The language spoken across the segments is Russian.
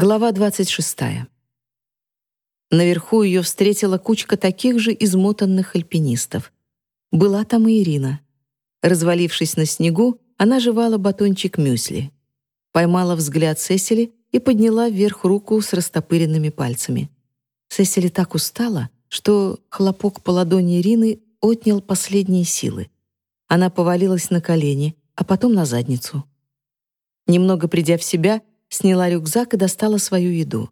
Глава 26. Наверху ее встретила кучка таких же измотанных альпинистов. Была там и Ирина. Развалившись на снегу, она жевала батончик мюсли. Поймала взгляд Сесили и подняла вверх руку с растопыренными пальцами. Сесили так устала, что хлопок по ладони Ирины отнял последние силы. Она повалилась на колени, а потом на задницу. Немного придя в себя, сняла рюкзак и достала свою еду.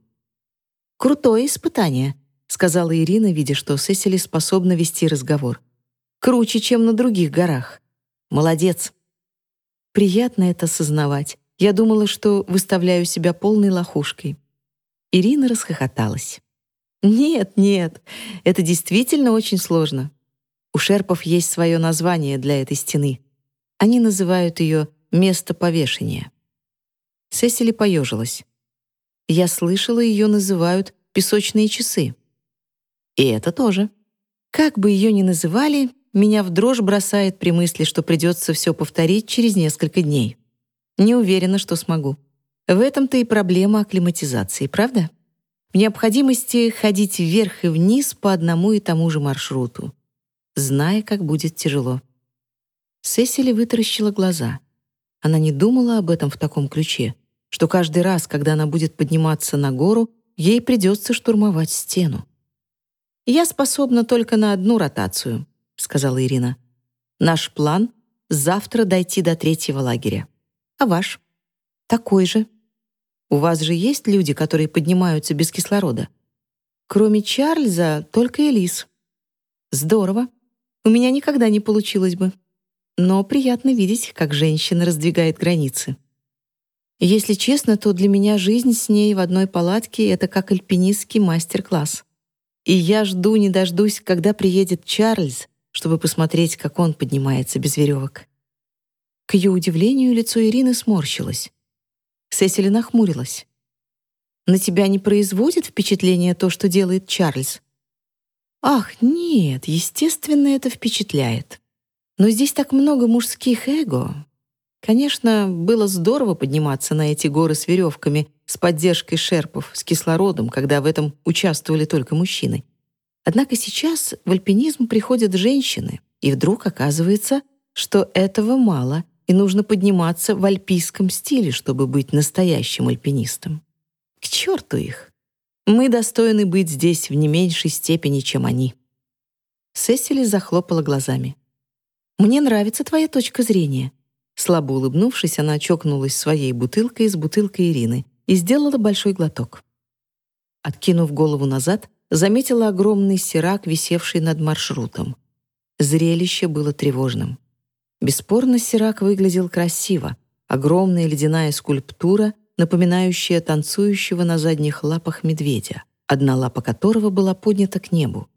«Крутое испытание», — сказала Ирина, видя, что Сесили способна вести разговор. «Круче, чем на других горах. Молодец». Приятно это осознавать. Я думала, что выставляю себя полной лохушкой. Ирина расхохоталась. «Нет, нет, это действительно очень сложно. У шерпов есть свое название для этой стены. Они называют ее «место повешения». Сесили поежилась. Я слышала, ее называют «песочные часы». И это тоже. Как бы ее ни называли, меня в дрожь бросает при мысли, что придется все повторить через несколько дней. Не уверена, что смогу. В этом-то и проблема акклиматизации, правда? В необходимости ходить вверх и вниз по одному и тому же маршруту, зная, как будет тяжело. Сесили вытаращила глаза. Она не думала об этом в таком ключе, что каждый раз, когда она будет подниматься на гору, ей придется штурмовать стену. «Я способна только на одну ротацию», — сказала Ирина. «Наш план — завтра дойти до третьего лагеря. А ваш?» «Такой же. У вас же есть люди, которые поднимаются без кислорода?» «Кроме Чарльза, только Элис». «Здорово. У меня никогда не получилось бы. Но приятно видеть, как женщина раздвигает границы». Если честно, то для меня жизнь с ней в одной палатке — это как альпинистский мастер-класс. И я жду не дождусь, когда приедет Чарльз, чтобы посмотреть, как он поднимается без веревок. К ее удивлению, лицо Ирины сморщилось. Сесили нахмурилась. «На тебя не производит впечатление то, что делает Чарльз?» «Ах, нет, естественно, это впечатляет. Но здесь так много мужских эго, Конечно, было здорово подниматься на эти горы с веревками, с поддержкой шерпов, с кислородом, когда в этом участвовали только мужчины. Однако сейчас в альпинизм приходят женщины, и вдруг оказывается, что этого мало, и нужно подниматься в альпийском стиле, чтобы быть настоящим альпинистом. К черту их! Мы достойны быть здесь в не меньшей степени, чем они. Сесили захлопала глазами. «Мне нравится твоя точка зрения. Слабо улыбнувшись, она чокнулась своей бутылкой с бутылкой Ирины и сделала большой глоток. Откинув голову назад, заметила огромный сирак, висевший над маршрутом. Зрелище было тревожным. Бесспорно, сирак выглядел красиво. Огромная ледяная скульптура, напоминающая танцующего на задних лапах медведя, одна лапа которого была поднята к небу.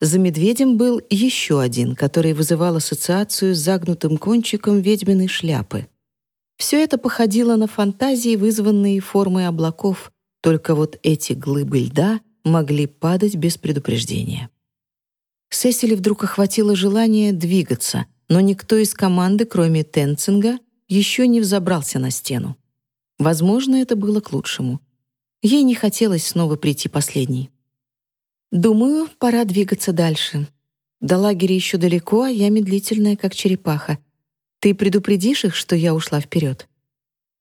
За медведем был еще один, который вызывал ассоциацию с загнутым кончиком ведьминой шляпы. Все это походило на фантазии, вызванные формой облаков, только вот эти глыбы льда могли падать без предупреждения. Сесили вдруг охватило желание двигаться, но никто из команды, кроме Тенцинга, еще не взобрался на стену. Возможно, это было к лучшему. Ей не хотелось снова прийти последней. Думаю, пора двигаться дальше. До лагеря еще далеко, а я медлительная, как черепаха. Ты предупредишь их, что я ушла вперед?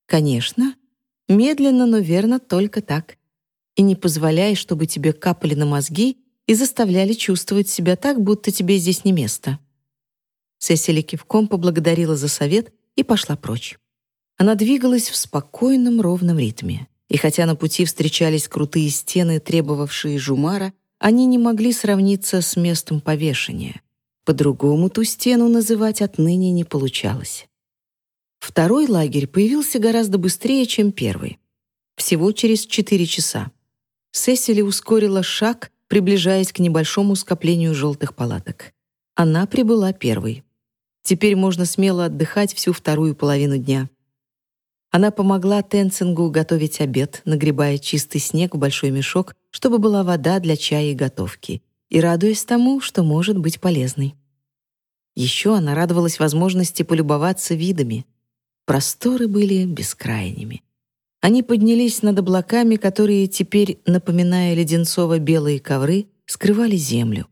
Конечно. Медленно, но верно, только так. И не позволяй, чтобы тебе капали на мозги и заставляли чувствовать себя так, будто тебе здесь не место. Сесили кивком поблагодарила за совет и пошла прочь. Она двигалась в спокойном, ровном ритме. И хотя на пути встречались крутые стены, требовавшие жумара, они не могли сравниться с местом повешения. По-другому ту стену называть отныне не получалось. Второй лагерь появился гораздо быстрее, чем первый. Всего через четыре часа. Сесили ускорила шаг, приближаясь к небольшому скоплению желтых палаток. Она прибыла первой. Теперь можно смело отдыхать всю вторую половину дня. Она помогла Тенцингу готовить обед, нагребая чистый снег в большой мешок, чтобы была вода для чая и готовки, и радуясь тому, что может быть полезной. Еще она радовалась возможности полюбоваться видами. Просторы были бескрайними. Они поднялись над облаками, которые теперь, напоминая леденцово-белые ковры, скрывали землю.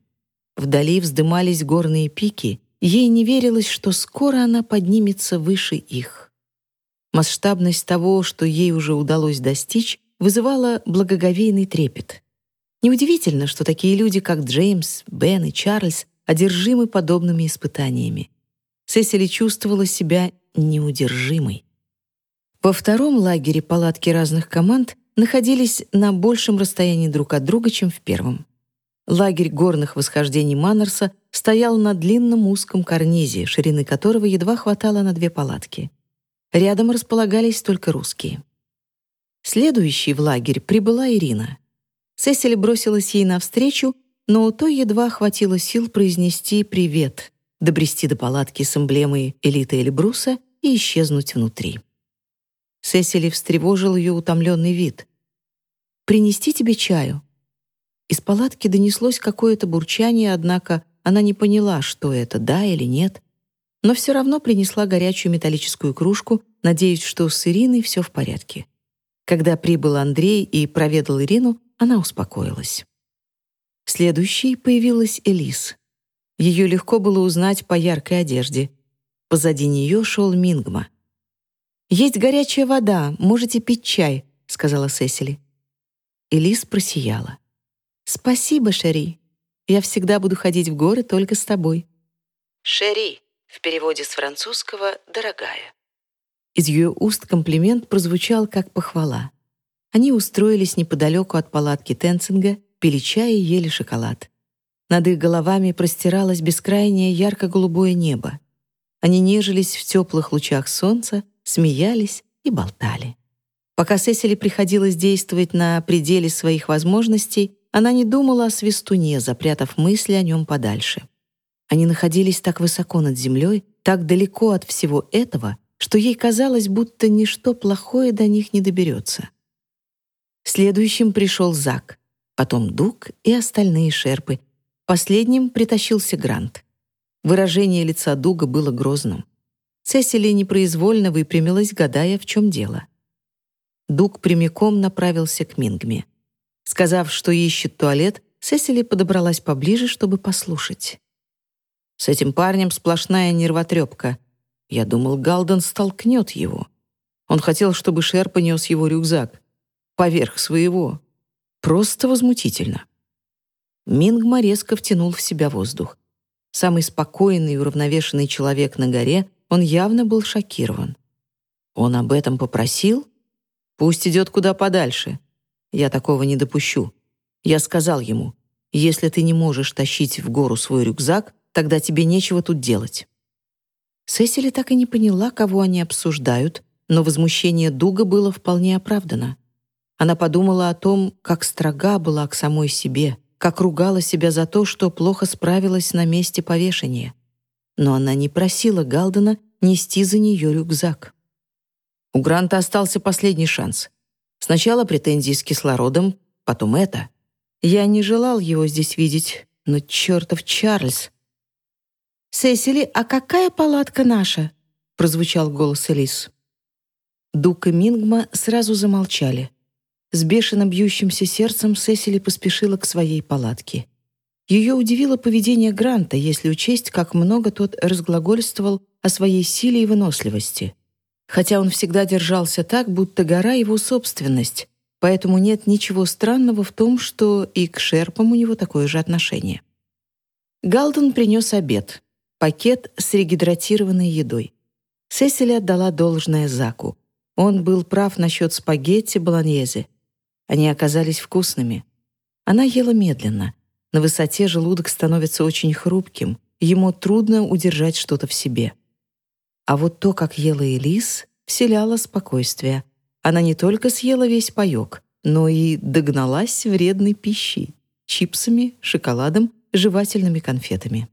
Вдали вздымались горные пики, ей не верилось, что скоро она поднимется выше их. Масштабность того, что ей уже удалось достичь, вызывала благоговейный трепет. Неудивительно, что такие люди, как Джеймс, Бен и Чарльз, одержимы подобными испытаниями. Сесили чувствовала себя неудержимой. Во втором лагере палатки разных команд находились на большем расстоянии друг от друга, чем в первом. Лагерь горных восхождений Маннерса стоял на длинном узком карнизе, ширины которого едва хватало на две палатки. Рядом располагались только русские. Следующей в лагерь прибыла Ирина. Сесили бросилась ей навстречу, но у той едва хватило сил произнести «привет», добрести до палатки с эмблемой элиты Эльбруса и исчезнуть внутри. Сесили встревожил ее утомленный вид. «Принести тебе чаю?» Из палатки донеслось какое-то бурчание, однако она не поняла, что это, да или нет, но все равно принесла горячую металлическую кружку, надеясь, что с Ириной все в порядке. Когда прибыл Андрей и проведал Ирину, она успокоилась. Следующей появилась Элис. Ее легко было узнать по яркой одежде. Позади нее шел Мингма. «Есть горячая вода, можете пить чай», — сказала Сесили. Элис просияла. «Спасибо, Шери. Я всегда буду ходить в горы только с тобой». «Шери» в переводе с французского «дорогая». Из ее уст комплимент прозвучал как похвала. Они устроились неподалеку от палатки Тенцинга, пили чай и ели шоколад. Над их головами простиралось бескрайнее ярко-голубое небо. Они нежились в теплых лучах солнца, смеялись и болтали. Пока Сесили приходилось действовать на пределе своих возможностей, она не думала о свистуне, запрятав мысли о нем подальше. Они находились так высоко над землей, так далеко от всего этого, что ей казалось, будто ничто плохое до них не доберется. Следующим пришел Зак, потом Дук и остальные шерпы. Последним притащился Грант. Выражение лица Дуга было грозным. Цесили непроизвольно выпрямилась, гадая, в чем дело. Дуг прямиком направился к Мингме. Сказав, что ищет туалет, Сесили подобралась поближе, чтобы послушать. «С этим парнем сплошная нервотрепка. Я думал, Галден столкнет его. Он хотел, чтобы Шер понес его рюкзак. Поверх своего. Просто возмутительно». Мингма резко втянул в себя воздух. Самый спокойный и уравновешенный человек на горе, он явно был шокирован. Он об этом попросил? Пусть идет куда подальше. Я такого не допущу. Я сказал ему, если ты не можешь тащить в гору свой рюкзак, тогда тебе нечего тут делать. Сесили так и не поняла, кого они обсуждают, но возмущение Дуга было вполне оправдано. Она подумала о том, как строга была к самой себе, как ругала себя за то, что плохо справилась на месте повешения. Но она не просила Галдена нести за нее рюкзак. У Гранта остался последний шанс. Сначала претензии с кислородом, потом это. Я не желал его здесь видеть, но чертов Чарльз. «Сесили, а какая палатка наша?» — прозвучал голос Элис. Дук и Мингма сразу замолчали. С бешено бьющимся сердцем Сесили поспешила к своей палатке. Ее удивило поведение Гранта, если учесть, как много тот разглагольствовал о своей силе и выносливости хотя он всегда держался так, будто гора — его собственность, поэтому нет ничего странного в том, что и к шерпам у него такое же отношение. Галден принес обед — пакет с регидратированной едой. Сесили отдала должное Заку. Он был прав насчет спагетти болоньезе. Они оказались вкусными. Она ела медленно. На высоте желудок становится очень хрупким, ему трудно удержать что-то в себе. А вот то, как ела Элис, вселяло спокойствие. Она не только съела весь паёк, но и догналась вредной пищей — чипсами, шоколадом, жевательными конфетами.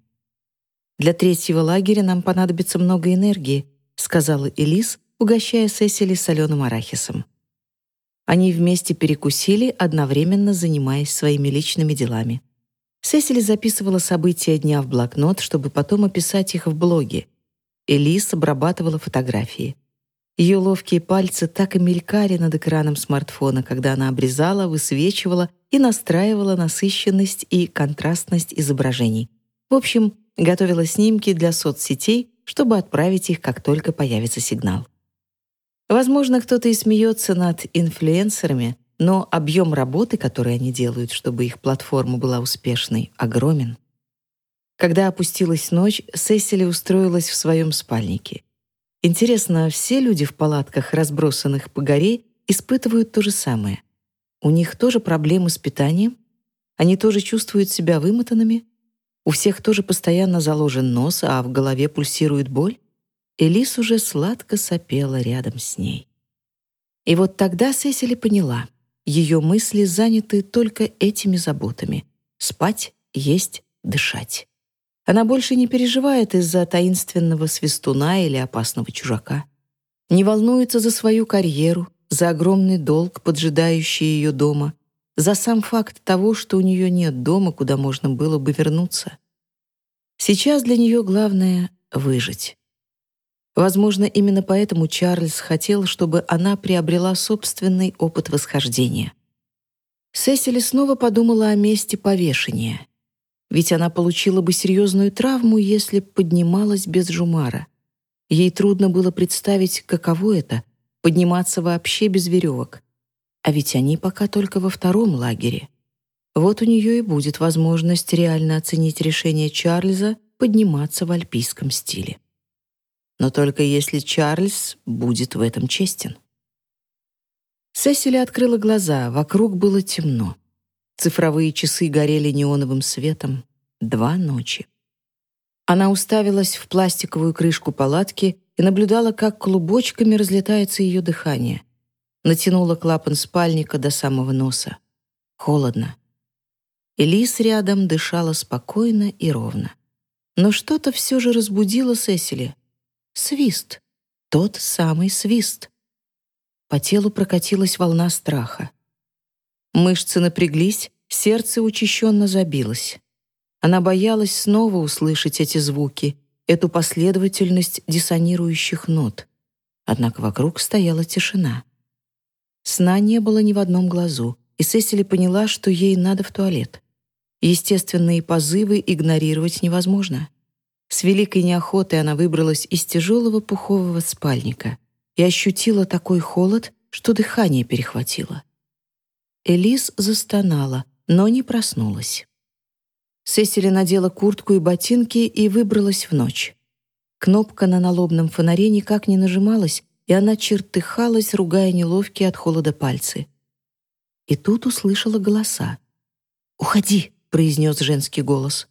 «Для третьего лагеря нам понадобится много энергии», — сказала Элис, угощая Сесили соленым арахисом. Они вместе перекусили, одновременно занимаясь своими личными делами. Сесили записывала события дня в блокнот, чтобы потом описать их в блоге, Элис обрабатывала фотографии. Ее ловкие пальцы так и мелькали над экраном смартфона, когда она обрезала, высвечивала и настраивала насыщенность и контрастность изображений. В общем, готовила снимки для соцсетей, чтобы отправить их, как только появится сигнал. Возможно, кто-то и смеется над инфлюенсерами, но объем работы, который они делают, чтобы их платформа была успешной, огромен. Когда опустилась ночь, Сесили устроилась в своем спальнике. Интересно, все люди в палатках, разбросанных по горе, испытывают то же самое. У них тоже проблемы с питанием? Они тоже чувствуют себя вымотанными? У всех тоже постоянно заложен нос, а в голове пульсирует боль? Элис уже сладко сопела рядом с ней. И вот тогда Сесили поняла, ее мысли заняты только этими заботами — спать, есть, дышать. Она больше не переживает из-за таинственного свистуна или опасного чужака. Не волнуется за свою карьеру, за огромный долг, поджидающий ее дома, за сам факт того, что у нее нет дома, куда можно было бы вернуться. Сейчас для нее главное — выжить. Возможно, именно поэтому Чарльз хотел, чтобы она приобрела собственный опыт восхождения. Сесили снова подумала о месте повешения. Ведь она получила бы серьезную травму, если поднималась без жумара. Ей трудно было представить, каково это — подниматься вообще без веревок. А ведь они пока только во втором лагере. Вот у нее и будет возможность реально оценить решение Чарльза подниматься в альпийском стиле. Но только если Чарльз будет в этом честен. Сесили открыла глаза, вокруг было темно. Цифровые часы горели неоновым светом. Два ночи. Она уставилась в пластиковую крышку палатки и наблюдала, как клубочками разлетается ее дыхание — натянула клапан спальника до самого носа. Холодно. Элис рядом дышала спокойно и ровно. Но что-то все же разбудило Сесили. Свист. Тот самый свист. По телу прокатилась волна страха. Мышцы напряглись, сердце учащенно забилось. Она боялась снова услышать эти звуки, эту последовательность диссонирующих нот. Однако вокруг стояла тишина. Сна не было ни в одном глазу, и Сесили поняла, что ей надо в туалет. Естественные позывы игнорировать невозможно. С великой неохотой она выбралась из тяжелого пухового спальника и ощутила такой холод, что дыхание перехватило. Элис застонала, но не проснулась. Сесили надела куртку и ботинки и выбралась в ночь. Кнопка на налобном фонаре никак не нажималась, и она чертыхалась, ругая неловкие от холода пальцы. И тут услышала голоса. «Уходи!» — произнес женский голос.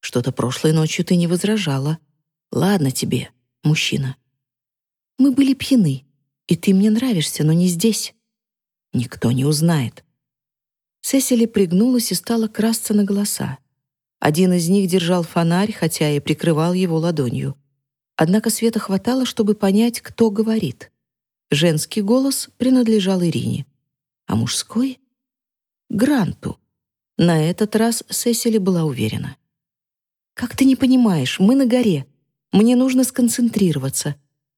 «Что-то прошлой ночью ты не возражала. Ладно тебе, мужчина. Мы были пьяны, и ты мне нравишься, но не здесь. Никто не узнает». Сесили пригнулась и стала красться на голоса. Один из них держал фонарь, хотя и прикрывал его ладонью. Однако света хватало, чтобы понять, кто говорит. Женский голос принадлежал Ирине, а мужской — Гранту. На этот раз Сесили была уверена. «Как ты не понимаешь, мы на горе. Мне нужно сконцентрироваться.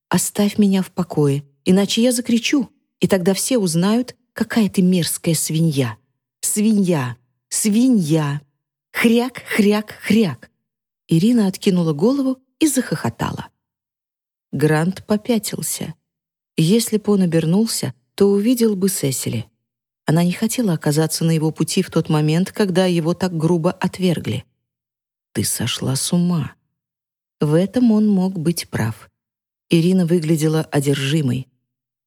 Оставь меня в покое, иначе я закричу, и тогда все узнают, какая ты мерзкая свинья. Свинья! Свинья! Хряк, хряк, хряк!» Ирина откинула голову и захохотала. Грант попятился. Если бы он обернулся, то увидел бы Сесили. Она не хотела оказаться на его пути в тот момент, когда его так грубо отвергли. «Ты сошла с ума». В этом он мог быть прав. Ирина выглядела одержимой.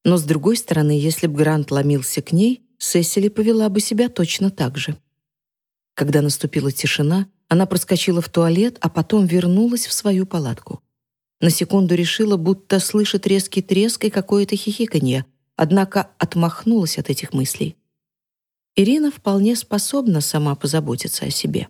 Но, с другой стороны, если бы Грант ломился к ней, Сесили повела бы себя точно так же. Когда наступила тишина, она проскочила в туалет, а потом вернулась в свою палатку. На секунду решила, будто слышит резкий треск и какое-то хихиканье, однако отмахнулась от этих мыслей. Ирина вполне способна сама позаботиться о себе.